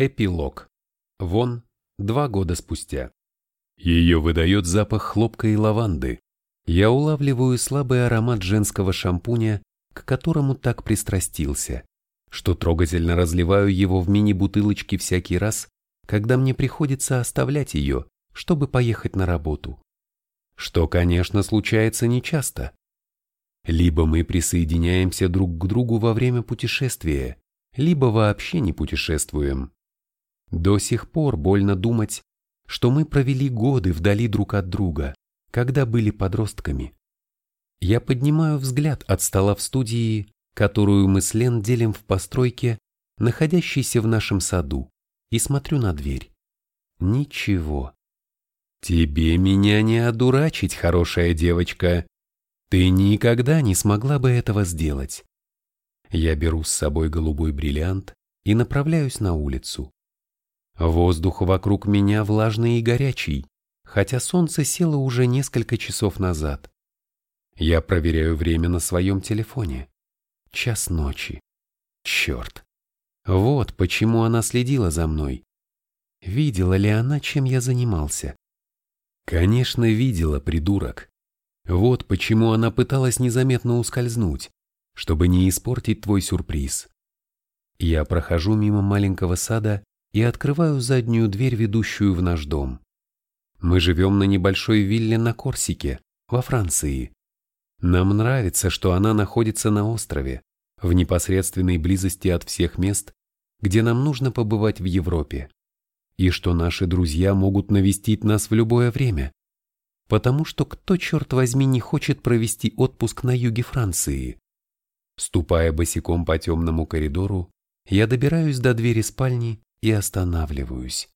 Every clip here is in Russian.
Эпилог. Вон, два года спустя. Ее выдает запах хлопка и лаванды. Я улавливаю слабый аромат женского шампуня, к которому так пристрастился, что трогательно разливаю его в мини-бутылочки всякий раз, когда мне приходится оставлять ее, чтобы поехать на работу. Что, конечно, случается нечасто. Либо мы присоединяемся друг к другу во время путешествия, либо вообще не путешествуем. До сих пор больно думать, что мы провели годы вдали друг от друга, когда были подростками. Я поднимаю взгляд от стола в студии, которую мы с Лен делим в постройке, находящейся в нашем саду, и смотрю на дверь. Ничего. Тебе меня не одурачить, хорошая девочка. Ты никогда не смогла бы этого сделать. Я беру с собой голубой бриллиант и направляюсь на улицу. Воздух вокруг меня влажный и горячий, хотя солнце село уже несколько часов назад. Я проверяю время на своем телефоне. Час ночи. Черт. Вот почему она следила за мной. Видела ли она, чем я занимался? Конечно, видела, придурок. Вот почему она пыталась незаметно ускользнуть, чтобы не испортить твой сюрприз. Я прохожу мимо маленького сада и открываю заднюю дверь, ведущую в наш дом. Мы живем на небольшой вилле на Корсике, во Франции. Нам нравится, что она находится на острове, в непосредственной близости от всех мест, где нам нужно побывать в Европе, и что наши друзья могут навестить нас в любое время, потому что кто, черт возьми, не хочет провести отпуск на юге Франции? Ступая босиком по темному коридору, я добираюсь до двери спальни и останавливаюсь.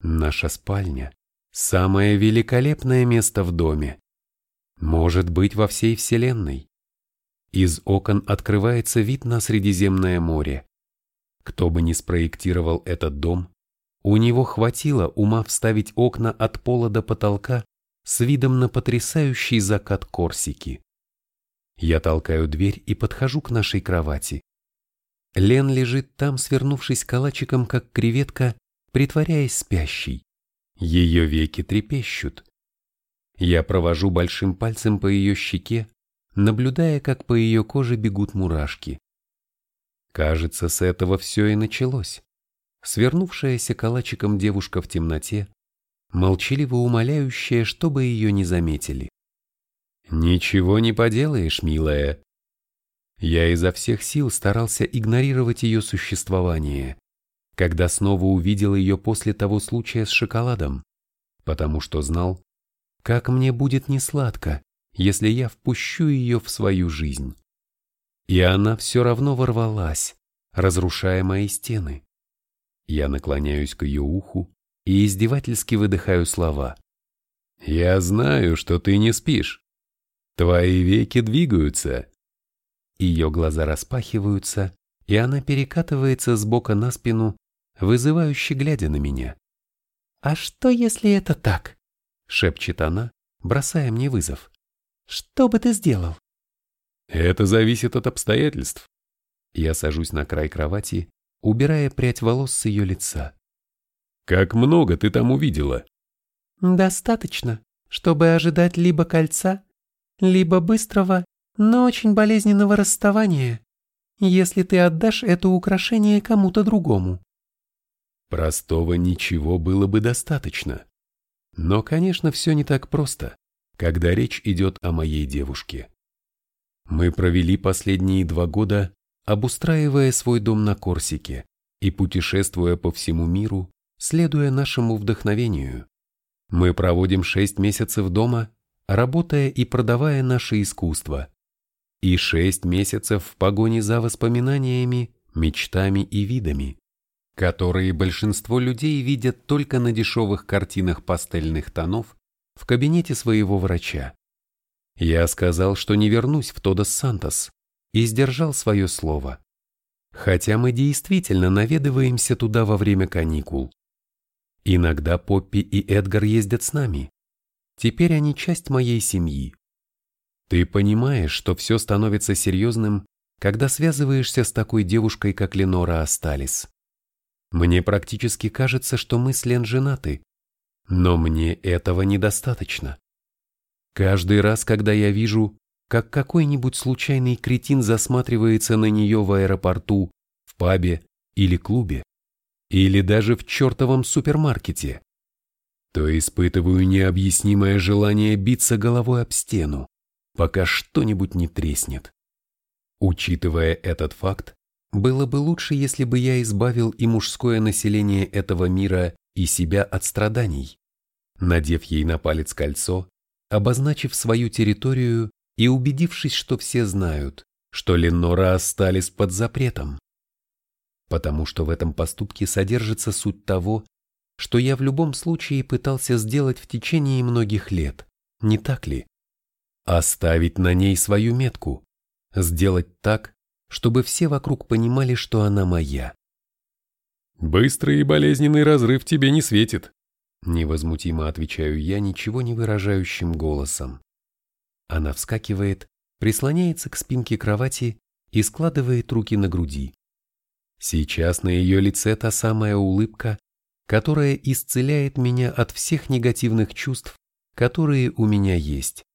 Наша спальня – самое великолепное место в доме. Может быть, во всей Вселенной. Из окон открывается вид на Средиземное море. Кто бы ни спроектировал этот дом, у него хватило ума вставить окна от пола до потолка с видом на потрясающий закат Корсики. Я толкаю дверь и подхожу к нашей кровати. Лен лежит там, свернувшись калачиком, как креветка, притворяясь спящей. Ее веки трепещут. Я провожу большим пальцем по ее щеке, наблюдая, как по ее коже бегут мурашки. Кажется, с этого все и началось. Свернувшаяся калачиком девушка в темноте, молчаливо умоляющая, чтобы ее не заметили. «Ничего не поделаешь, милая», я изо всех сил старался игнорировать ее существование, когда снова увидел ее после того случая с шоколадом, потому что знал, как мне будет несладко, если я впущу ее в свою жизнь. И она все равно ворвалась, разрушая мои стены. Я наклоняюсь к ее уху и издевательски выдыхаю слова. «Я знаю, что ты не спишь. Твои веки двигаются, ее глаза распахиваются, и она перекатывается с бока на спину, вызывающе глядя на меня. «А что, если это так?» — шепчет она, бросая мне вызов. «Что бы ты сделал?» «Это зависит от обстоятельств». Я сажусь на край кровати, убирая прядь волос с ее лица. «Как много ты там увидела?» «Достаточно, чтобы ожидать либо кольца, либо быстрого но очень болезненного расставания, если ты отдашь это украшение кому-то другому. Простого ничего было бы достаточно. Но, конечно, все не так просто, когда речь идет о моей девушке. Мы провели последние два года, обустраивая свой дом на Корсике и путешествуя по всему миру, следуя нашему вдохновению. Мы проводим шесть месяцев дома, работая и продавая наше искусство, и шесть месяцев в погоне за воспоминаниями, мечтами и видами, которые большинство людей видят только на дешевых картинах пастельных тонов в кабинете своего врача. Я сказал, что не вернусь в Тодос Сантос и сдержал свое слово. Хотя мы действительно наведываемся туда во время каникул. Иногда Поппи и Эдгар ездят с нами. Теперь они часть моей семьи. Ты понимаешь, что все становится серьезным, когда связываешься с такой девушкой, как Ленора Асталис. Мне практически кажется, что мы с Лен женаты. Но мне этого недостаточно. Каждый раз, когда я вижу, как какой-нибудь случайный кретин засматривается на нее в аэропорту, в пабе или клубе, или даже в чертовом супермаркете, то испытываю необъяснимое желание биться головой об стену, пока что-нибудь не треснет. Учитывая этот факт, было бы лучше, если бы я избавил и мужское население этого мира, и себя от страданий, надев ей на палец кольцо, обозначив свою территорию и убедившись, что все знают, что Ленора остались под запретом. Потому что в этом поступке содержится суть того, что я в любом случае пытался сделать в течение многих лет, не так ли? Оставить на ней свою метку, сделать так, чтобы все вокруг понимали, что она моя. «Быстрый и болезненный разрыв тебе не светит», невозмутимо отвечаю я ничего не выражающим голосом. Она вскакивает, прислоняется к спинке кровати и складывает руки на груди. Сейчас на ее лице та самая улыбка, которая исцеляет меня от всех негативных чувств, которые у меня есть.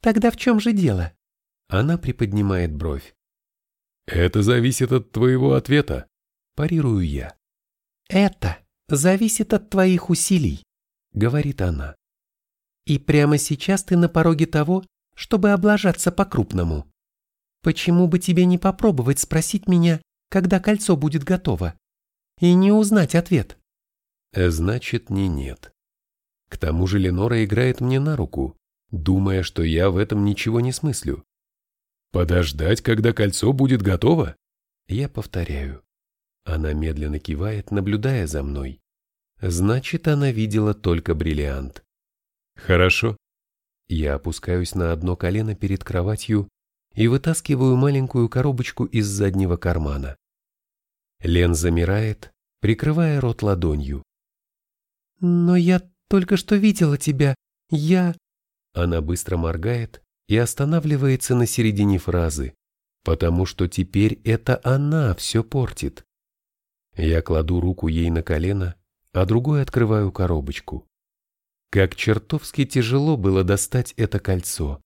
Тогда в чем же дело? Она приподнимает бровь. Это зависит от твоего ответа, парирую я. Это зависит от твоих усилий, говорит она. И прямо сейчас ты на пороге того, чтобы облажаться по-крупному. Почему бы тебе не попробовать спросить меня, когда кольцо будет готово, и не узнать ответ? Значит, не нет. К тому же Ленора играет мне на руку, думая, что я в этом ничего не смыслю. Подождать, когда кольцо будет готово? Я повторяю. Она медленно кивает, наблюдая за мной. Значит, она видела только бриллиант. Хорошо. Я опускаюсь на одно колено перед кроватью и вытаскиваю маленькую коробочку из заднего кармана. Лен замирает, прикрывая рот ладонью. «Но я только что видела тебя. Я...» Она быстро моргает, и останавливается на середине фразы, потому что теперь это она все портит. Я кладу руку ей на колено, а другой открываю коробочку. Как чертовски тяжело было достать это кольцо.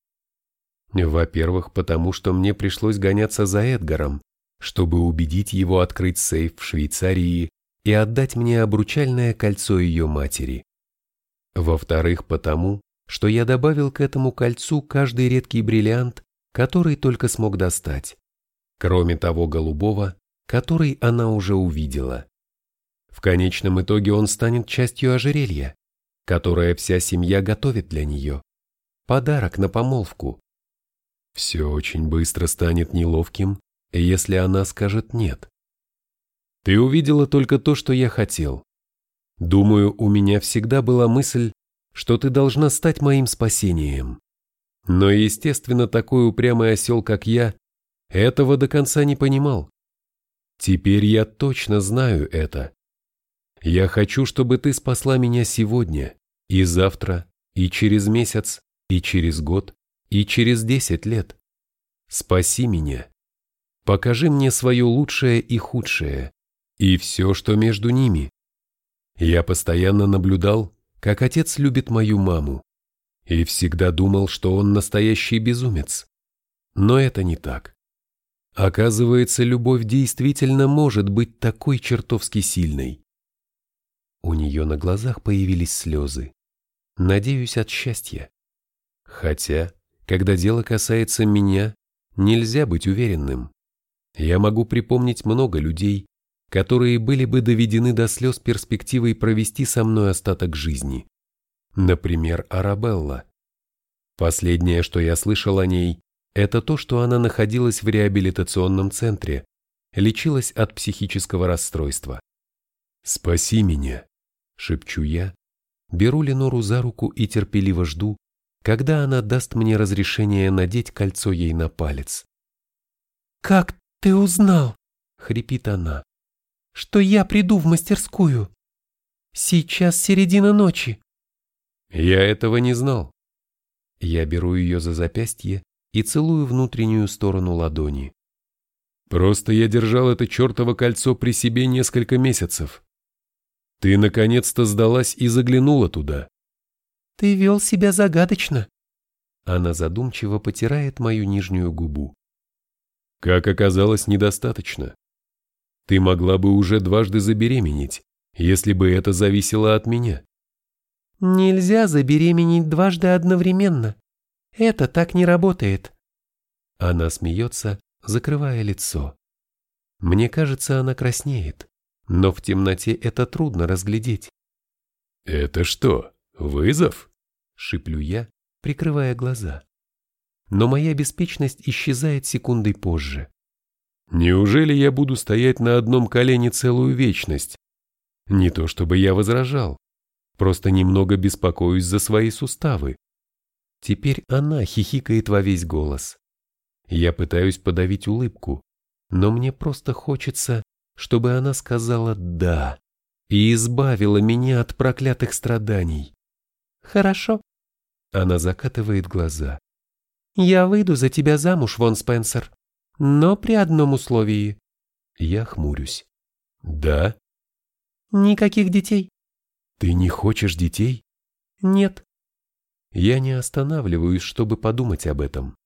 Во-первых, потому что мне пришлось гоняться за Эдгаром, чтобы убедить его открыть сейф в Швейцарии и отдать мне обручальное кольцо ее матери. Во-вторых, потому, что я добавил к этому кольцу каждый редкий бриллиант, который только смог достать, кроме того голубого, который она уже увидела. В конечном итоге он станет частью ожерелья, которое вся семья готовит для нее. Подарок на помолвку. Все очень быстро станет неловким, если она скажет «нет». Ты увидела только то, что я хотел. Думаю, у меня всегда была мысль, что ты должна стать моим спасением. Но, естественно, такой упрямый осел, как я, этого до конца не понимал. Теперь я точно знаю это. Я хочу, чтобы ты спасла меня сегодня, и завтра, и через месяц, и через год, и через десять лет. Спаси меня. Покажи мне свое лучшее и худшее, и все, что между ними. Я постоянно наблюдал, как отец любит мою маму, и всегда думал, что он настоящий безумец. Но это не так. Оказывается, любовь действительно может быть такой чертовски сильной. У нее на глазах появились слезы. Надеюсь, от счастья. Хотя, когда дело касается меня, нельзя быть уверенным. Я могу припомнить много людей, которые были бы доведены до слез перспективой провести со мной остаток жизни. Например, Арабелла. Последнее, что я слышал о ней, это то, что она находилась в реабилитационном центре, лечилась от психического расстройства. «Спаси меня», — шепчу я, беру Ленору за руку и терпеливо жду, когда она даст мне разрешение надеть кольцо ей на палец. «Как ты узнал?» — хрипит она что я приду в мастерскую. Сейчас середина ночи. Я этого не знал. Я беру ее за запястье и целую внутреннюю сторону ладони. Просто я держал это чертово кольцо при себе несколько месяцев. Ты наконец-то сдалась и заглянула туда. Ты вел себя загадочно. Она задумчиво потирает мою нижнюю губу. Как оказалось, недостаточно. Ты могла бы уже дважды забеременеть, если бы это зависело от меня. Нельзя забеременеть дважды одновременно. Это так не работает. Она смеется, закрывая лицо. Мне кажется, она краснеет но в темноте это трудно разглядеть. «Это что, вызов?» — шиплю я, прикрывая глаза. Но моя беспечность исчезает секундой позже. «Неужели я буду стоять на одном колене целую вечность? Не то чтобы я возражал, просто немного беспокоюсь за свои суставы». Теперь она хихикает во весь голос. Я пытаюсь подавить улыбку, но мне просто хочется, чтобы она сказала «да» и избавила меня от проклятых страданий. «Хорошо». Она закатывает глаза. «Я выйду за тебя замуж, Вон Спенсер, но при одном условии». Я хмурюсь. «Да?» «Никаких детей». «Ты не хочешь детей?» «Нет». Я не останавливаюсь, чтобы подумать об этом.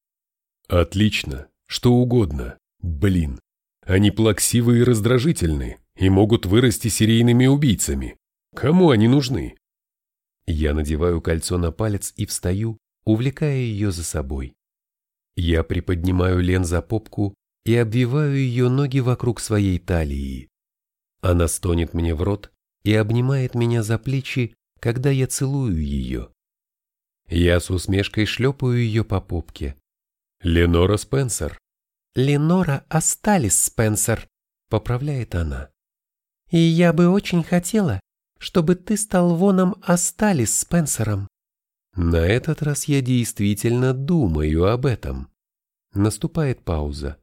«Отлично, что угодно. Блин, они плаксивы и раздражительны и могут вырасти серийными убийцами. Кому они нужны? Я надеваю кольцо на палец и встаю, увлекая ее за собой. Я приподнимаю Лен за попку и обвиваю ее ноги вокруг своей талии. Она стонет мне в рот и обнимает меня за плечи, когда я целую ее. Я с усмешкой шлепаю ее по попке. Ленора Спенсер. Ленора остались, Спенсер», — поправляет она. «И я бы очень хотела, чтобы ты стал воном остались Спенсером». На этот раз я действительно думаю об этом. Наступает пауза.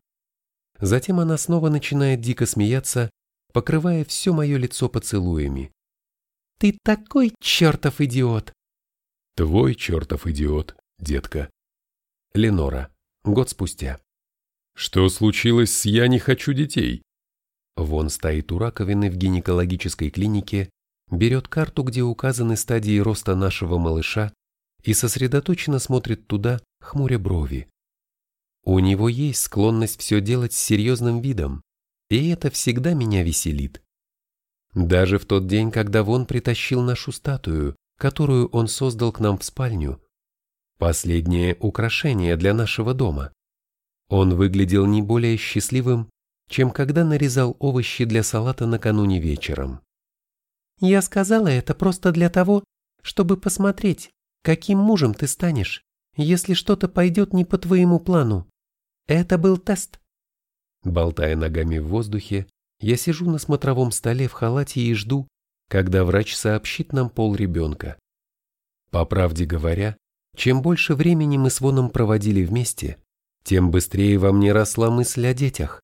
Затем она снова начинает дико смеяться, покрывая все мое лицо поцелуями. «Ты такой чертов идиот!» «Твой чертов идиот, детка!» Ленора. Год спустя. Что случилось с «я не хочу детей»? Вон стоит у раковины в гинекологической клинике, берет карту, где указаны стадии роста нашего малыша, и сосредоточенно смотрит туда, хмуря брови. У него есть склонность все делать с серьезным видом, и это всегда меня веселит. Даже в тот день, когда Вон притащил нашу статую, которую он создал к нам в спальню, последнее украшение для нашего дома. Он выглядел не более счастливым, чем когда нарезал овощи для салата накануне вечером. «Я сказала это просто для того, чтобы посмотреть, каким мужем ты станешь, если что-то пойдет не по твоему плану. Это был тест». Болтая ногами в воздухе, я сижу на смотровом столе в халате и жду, когда врач сообщит нам пол ребенка. По правде говоря, чем больше времени мы с Воном проводили вместе, тем быстрее во мне росла мысль о детях,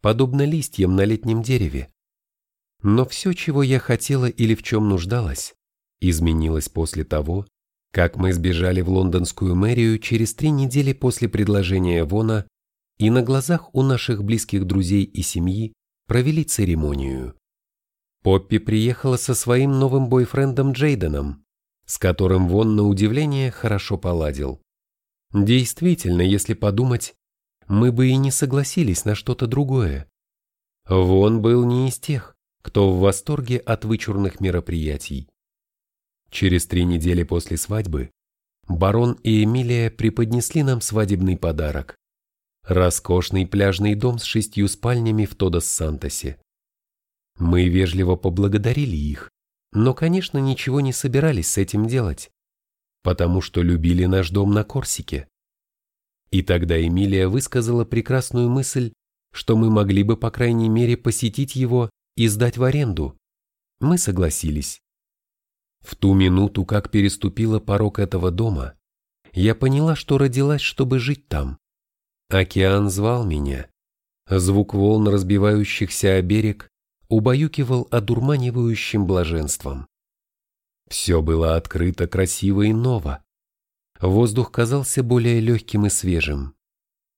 подобно листьям на летнем дереве. Но все, чего я хотела или в чем нуждалась, изменилось после того, как мы сбежали в лондонскую мэрию через три недели после предложения Вона и на глазах у наших близких друзей и семьи провели церемонию. Поппи приехала со своим новым бойфрендом Джейденом, с которым Вон на удивление хорошо поладил. Действительно, если подумать, мы бы и не согласились на что-то другое. Вон был не из тех, кто в восторге от вычурных мероприятий. Через три недели после свадьбы барон и Эмилия преподнесли нам свадебный подарок. Роскошный пляжный дом с шестью спальнями в Тодос-Сантосе. Мы вежливо поблагодарили их, но, конечно, ничего не собирались с этим делать потому что любили наш дом на Корсике. И тогда Эмилия высказала прекрасную мысль, что мы могли бы, по крайней мере, посетить его и сдать в аренду. Мы согласились. В ту минуту, как переступила порог этого дома, я поняла, что родилась, чтобы жить там. Океан звал меня. Звук волн, разбивающихся о берег, убаюкивал одурманивающим блаженством. Все было открыто, красиво и ново. Воздух казался более легким и свежим.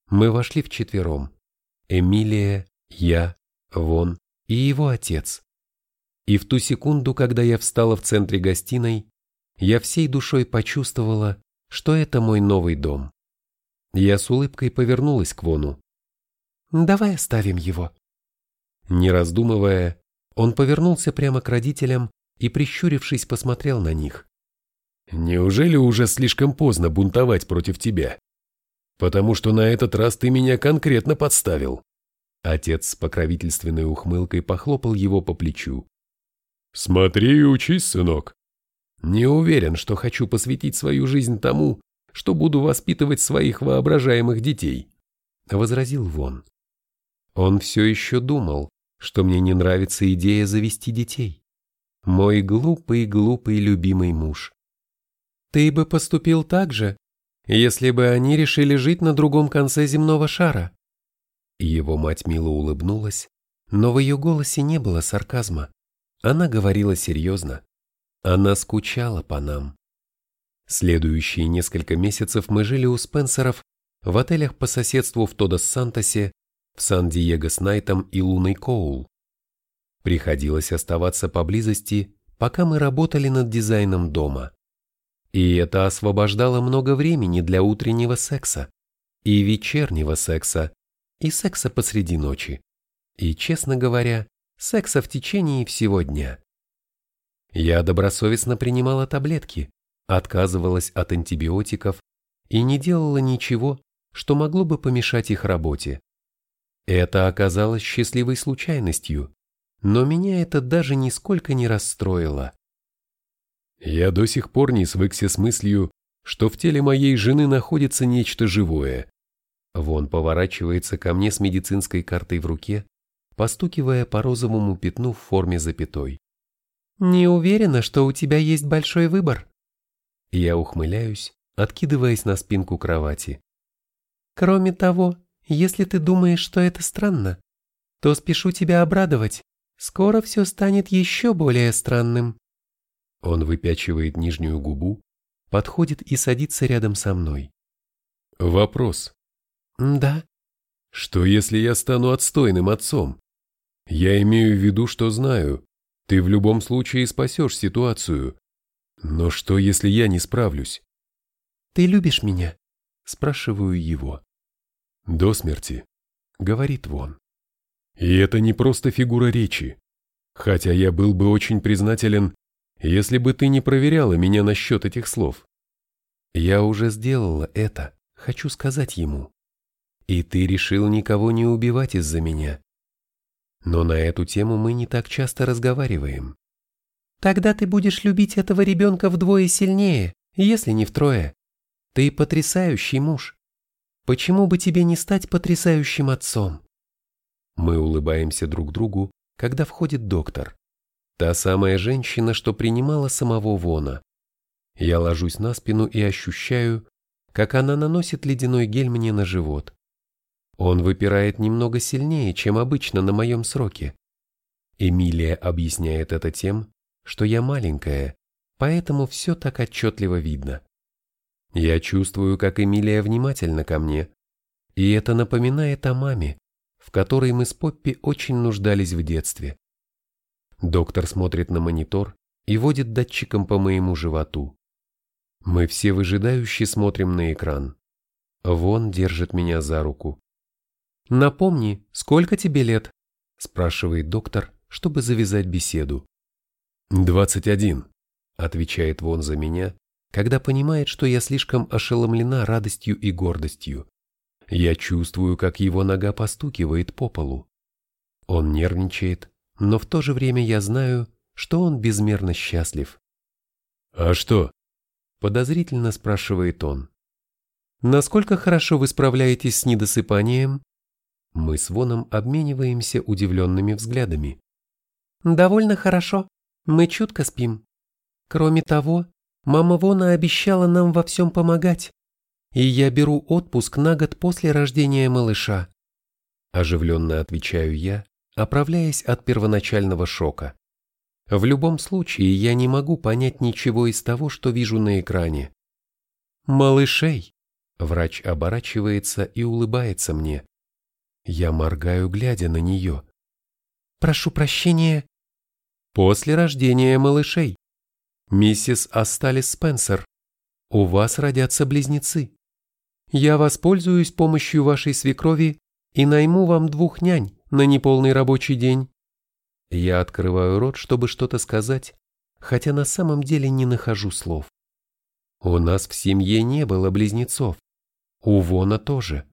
Мы вошли вчетвером. Эмилия, я, Вон и его отец. И в ту секунду, когда я встала в центре гостиной, я всей душой почувствовала, что это мой новый дом. Я с улыбкой повернулась к Вону. «Давай оставим его». Не раздумывая, он повернулся прямо к родителям и, прищурившись, посмотрел на них. «Неужели уже слишком поздно бунтовать против тебя? Потому что на этот раз ты меня конкретно подставил». Отец с покровительственной ухмылкой похлопал его по плечу. «Смотри и учись, сынок». «Не уверен, что хочу посвятить свою жизнь тому, что буду воспитывать своих воображаемых детей», — возразил Вон. Он все еще думал, что мне не нравится идея завести детей. Мой глупый-глупый любимый муж. Ты бы поступил так же, если бы они решили жить на другом конце земного шара. Его мать мило улыбнулась, но в ее голосе не было сарказма. Она говорила серьезно. Она скучала по нам. Следующие несколько месяцев мы жили у Спенсеров в отелях по соседству в Тодос-Сантосе, в Сан-Диего с Найтом и Луной Коул. Приходилось оставаться поблизости, пока мы работали над дизайном дома. И это освобождало много времени для утреннего секса, и вечернего секса, и секса посреди ночи, и, честно говоря, секса в течение всего дня. Я добросовестно принимала таблетки, отказывалась от антибиотиков и не делала ничего, что могло бы помешать их работе. Это оказалось счастливой случайностью, но меня это даже нисколько не расстроило. Я до сих пор не свыкся с мыслью, что в теле моей жены находится нечто живое. Вон поворачивается ко мне с медицинской картой в руке, постукивая по розовому пятну в форме запятой. «Не уверена, что у тебя есть большой выбор». Я ухмыляюсь, откидываясь на спинку кровати. «Кроме того, если ты думаешь, что это странно, то спешу тебя обрадовать. Скоро все станет еще более странным». Он выпячивает нижнюю губу, подходит и садится рядом со мной. Вопрос. Да. Что если я стану отстойным отцом? Я имею в виду, что знаю, ты в любом случае спасешь ситуацию. Но что если я не справлюсь? Ты любишь меня? Спрашиваю его. До смерти, говорит Вон. И это не просто фигура речи. Хотя я был бы очень признателен, если бы ты не проверяла меня насчет этих слов. Я уже сделала это, хочу сказать ему. И ты решил никого не убивать из-за меня. Но на эту тему мы не так часто разговариваем. Тогда ты будешь любить этого ребенка вдвое сильнее, если не втрое. Ты потрясающий муж. Почему бы тебе не стать потрясающим отцом? Мы улыбаемся друг другу, когда входит доктор. Та самая женщина, что принимала самого Вона. Я ложусь на спину и ощущаю, как она наносит ледяной гель мне на живот. Он выпирает немного сильнее, чем обычно на моем сроке. Эмилия объясняет это тем, что я маленькая, поэтому все так отчетливо видно. Я чувствую, как Эмилия внимательна ко мне, и это напоминает о маме, в которой мы с Поппи очень нуждались в детстве. Доктор смотрит на монитор и водит датчиком по моему животу. Мы все выжидающе смотрим на экран. Вон держит меня за руку. «Напомни, сколько тебе лет?» – спрашивает доктор, чтобы завязать беседу. «Двадцать один», – отвечает Вон за меня, когда понимает, что я слишком ошеломлена радостью и гордостью. Я чувствую, как его нога постукивает по полу. Он нервничает, но в то же время я знаю, что он безмерно счастлив. «А что?» – подозрительно спрашивает он. «Насколько хорошо вы справляетесь с недосыпанием?» Мы с Воном обмениваемся удивленными взглядами. «Довольно хорошо. Мы чутко спим. Кроме того, Мама Вона обещала нам во всем помогать, и я беру отпуск на год после рождения малыша. Оживленно отвечаю я, оправляясь от первоначального шока. В любом случае я не могу понять ничего из того, что вижу на экране. Малышей. Врач оборачивается и улыбается мне. Я моргаю, глядя на нее. Прошу прощения. После рождения малышей. Миссис Асталис Спенсер, у вас родятся близнецы. Я воспользуюсь помощью вашей свекрови и найму вам двух нянь на неполный рабочий день. Я открываю рот, чтобы что-то сказать, хотя на самом деле не нахожу слов. У нас в семье не было близнецов. У Вона тоже.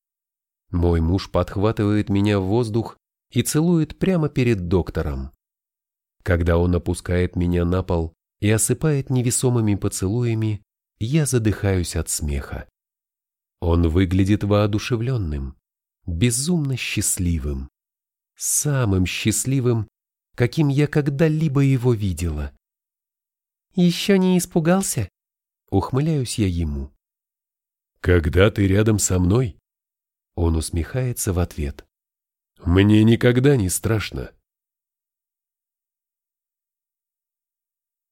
Мой муж подхватывает меня в воздух и целует прямо перед доктором. Когда он опускает меня на пол и осыпает невесомыми поцелуями, я задыхаюсь от смеха. Он выглядит воодушевленным, безумно счастливым, самым счастливым, каким я когда-либо его видела. «Еще не испугался?» Ухмыляюсь я ему. «Когда ты рядом со мной?» Он усмехается в ответ. «Мне никогда не страшно».